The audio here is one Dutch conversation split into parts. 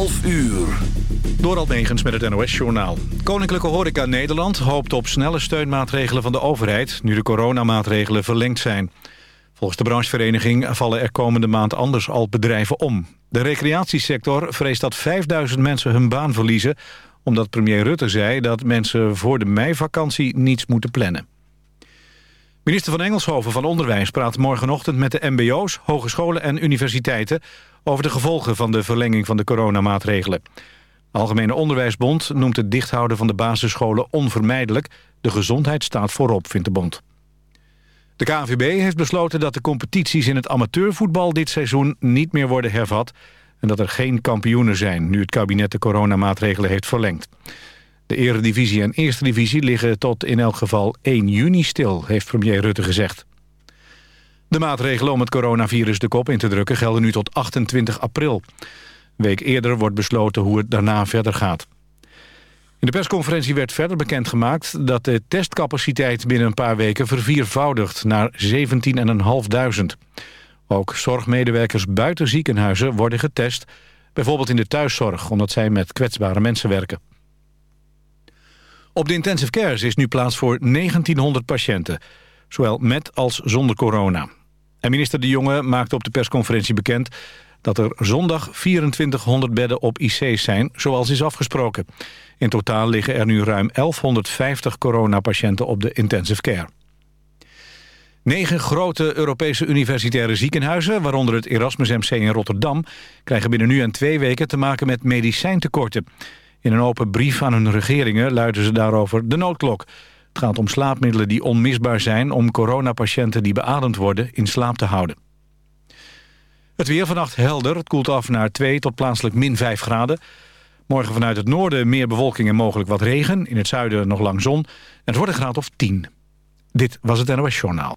12 uur. Door Negens met het NOS-journaal. Koninklijke Horeca Nederland hoopt op snelle steunmaatregelen van de overheid... nu de coronamaatregelen verlengd zijn. Volgens de branchevereniging vallen er komende maand anders al bedrijven om. De recreatiesector vreest dat 5000 mensen hun baan verliezen... omdat premier Rutte zei dat mensen voor de meivakantie niets moeten plannen. Minister van Engelshoven van Onderwijs praat morgenochtend met de mbo's, hogescholen en universiteiten over de gevolgen van de verlenging van de coronamaatregelen. De Algemene Onderwijsbond noemt het dichthouden van de basisscholen onvermijdelijk. De gezondheid staat voorop, vindt de bond. De KNVB heeft besloten dat de competities in het amateurvoetbal dit seizoen niet meer worden hervat en dat er geen kampioenen zijn nu het kabinet de coronamaatregelen heeft verlengd. De eredivisie en eerste divisie liggen tot in elk geval 1 juni stil, heeft premier Rutte gezegd. De maatregelen om het coronavirus de kop in te drukken gelden nu tot 28 april. Een week eerder wordt besloten hoe het daarna verder gaat. In de persconferentie werd verder bekendgemaakt dat de testcapaciteit binnen een paar weken verviervoudigt naar 17.500. Ook zorgmedewerkers buiten ziekenhuizen worden getest, bijvoorbeeld in de thuiszorg, omdat zij met kwetsbare mensen werken. Op de intensive cares is nu plaats voor 1900 patiënten, zowel met als zonder corona. En minister De Jonge maakte op de persconferentie bekend dat er zondag 2400 bedden op IC's zijn, zoals is afgesproken. In totaal liggen er nu ruim 1150 coronapatiënten op de intensive care. Negen grote Europese universitaire ziekenhuizen, waaronder het Erasmus MC in Rotterdam, krijgen binnen nu en twee weken te maken met medicijntekorten. In een open brief aan hun regeringen luiden ze daarover de noodklok. Het gaat om slaapmiddelen die onmisbaar zijn om coronapatiënten die beademd worden in slaap te houden. Het weer vannacht helder. Het koelt af naar 2 tot plaatselijk min 5 graden. Morgen vanuit het noorden meer bewolking en mogelijk wat regen. In het zuiden nog lang zon. En het wordt een graad of 10. Dit was het NOS Journaal.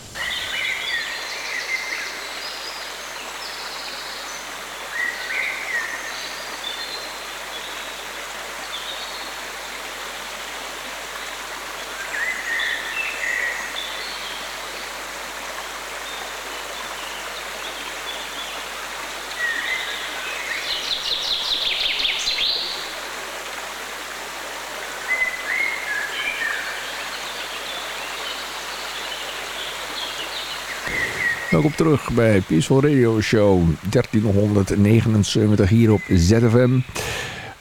Welkom terug bij Peaceful Radio Show 1379 hier op ZFM.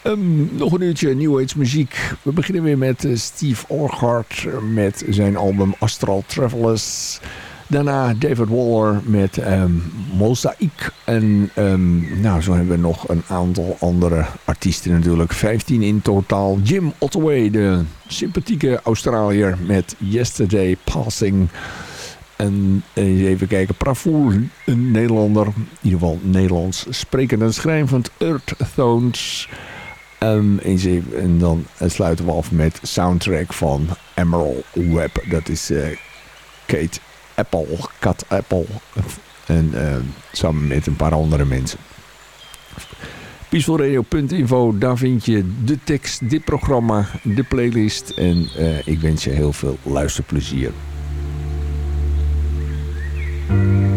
Um, nog een uurtje New Age muziek. We beginnen weer met uh, Steve Orchard met zijn album Astral Travelers. Daarna David Waller met um, Mosaic. En um, nou, zo hebben we nog een aantal andere artiesten natuurlijk. 15 in totaal. Jim Ottaway, de sympathieke Australiër met Yesterday Passing... En even kijken, Pravoer, een Nederlander, in ieder geval Nederlands sprekend en schrijvend, Earth Tones. En, en dan sluiten we af met soundtrack van Emerald Web. Dat is uh, Kate Apple, Kat Apple. En uh, samen met een paar andere mensen. Peacefulradio.info, daar vind je de tekst, dit programma, de playlist. En uh, ik wens je heel veel luisterplezier. Thank you.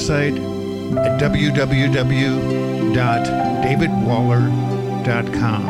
Website at www.davidwaller.com.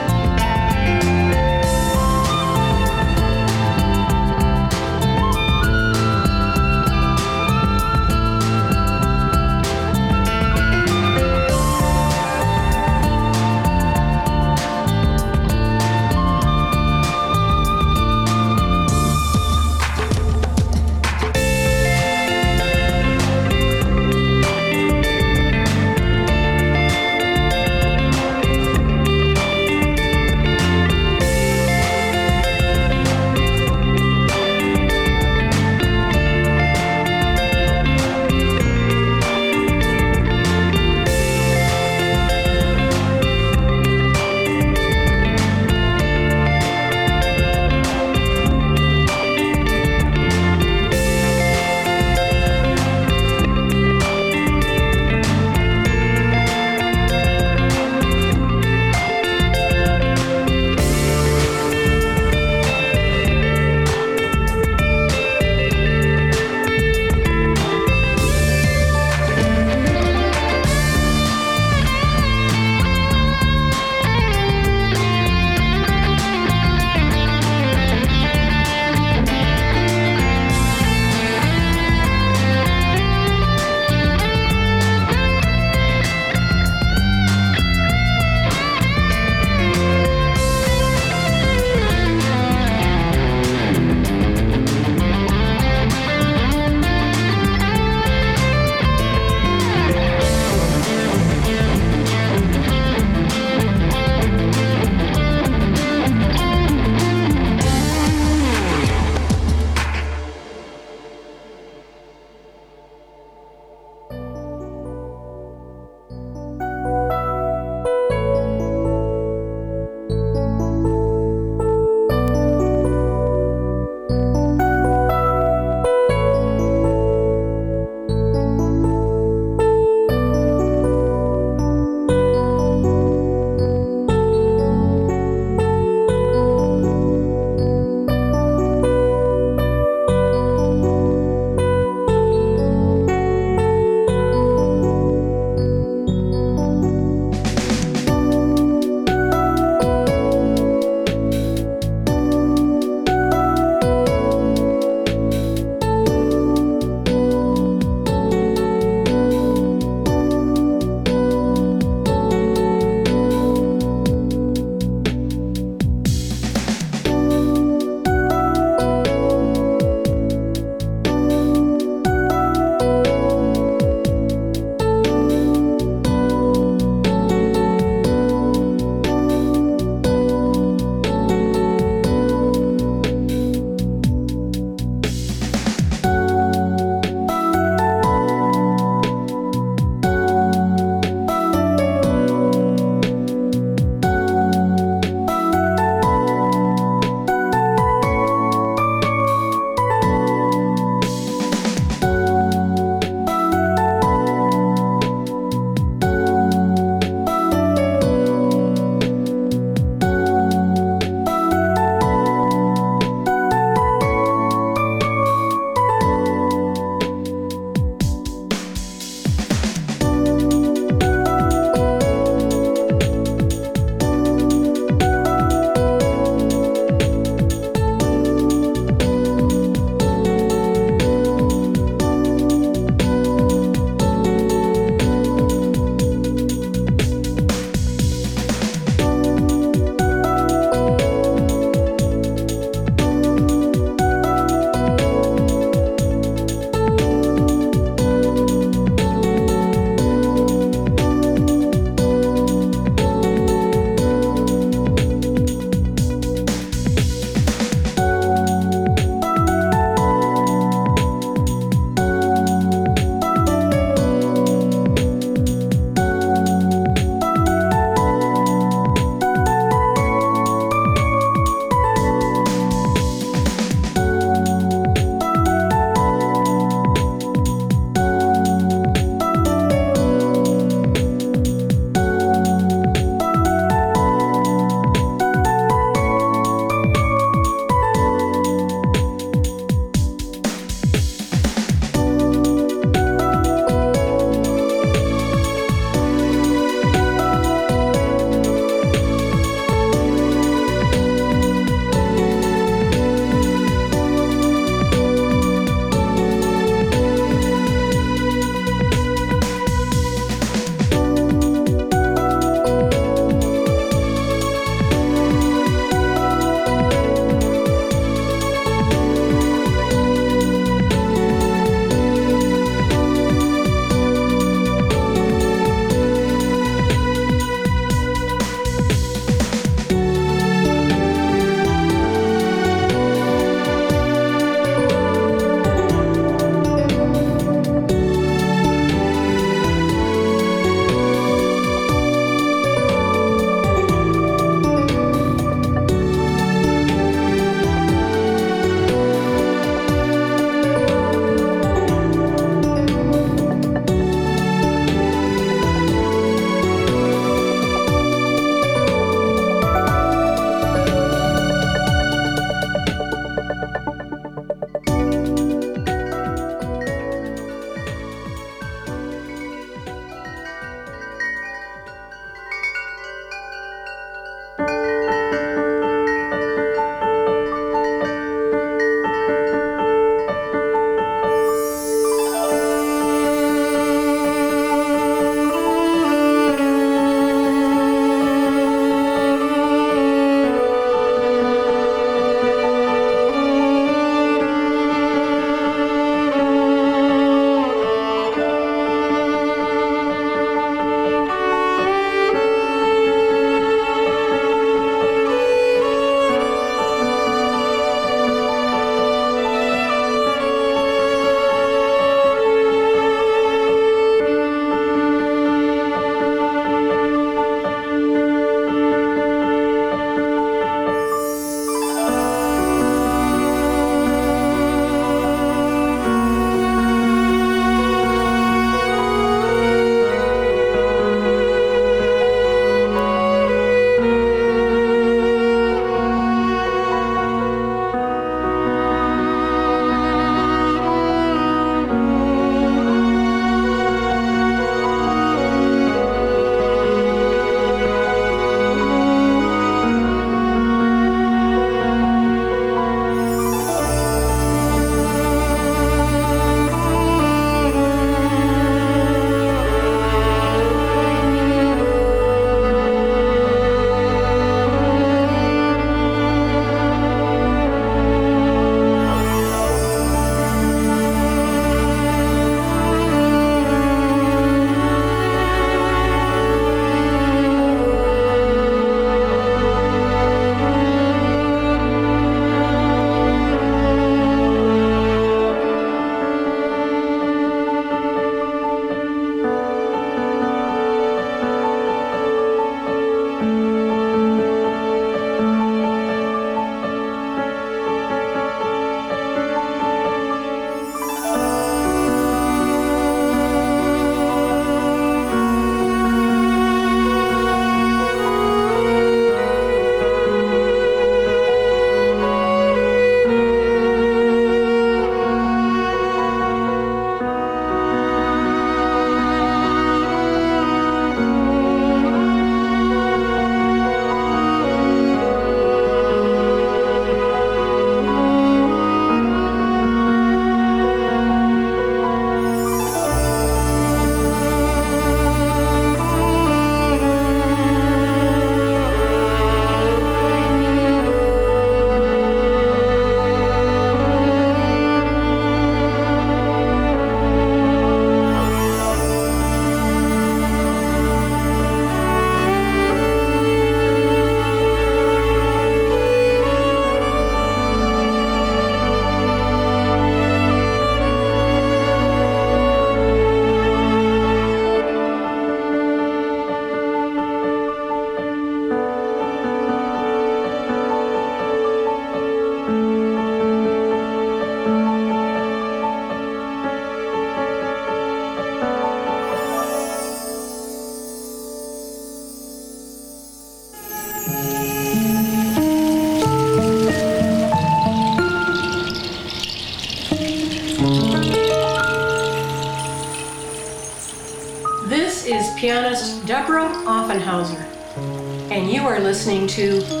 Listening to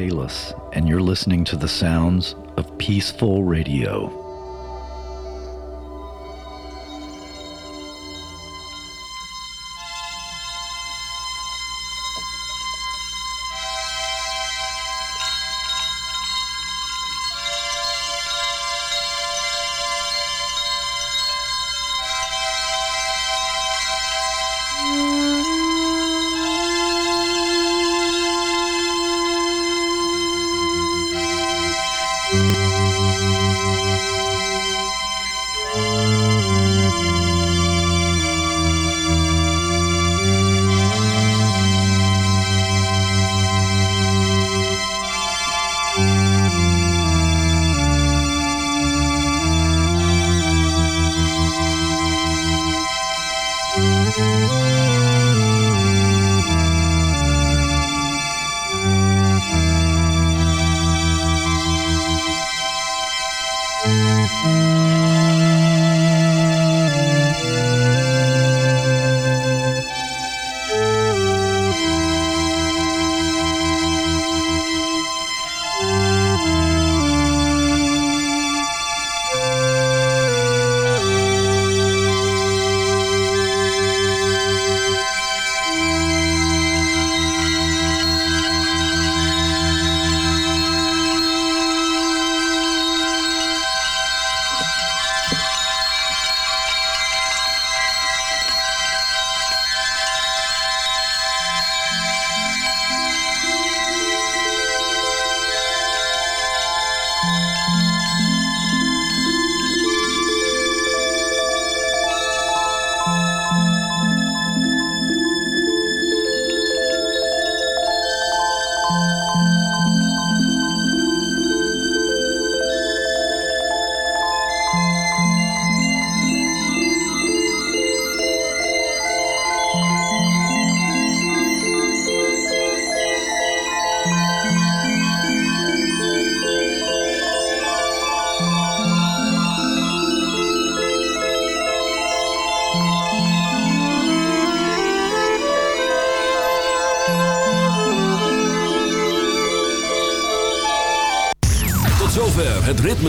Bikalis, and you're listening to the sounds of peaceful radio. Het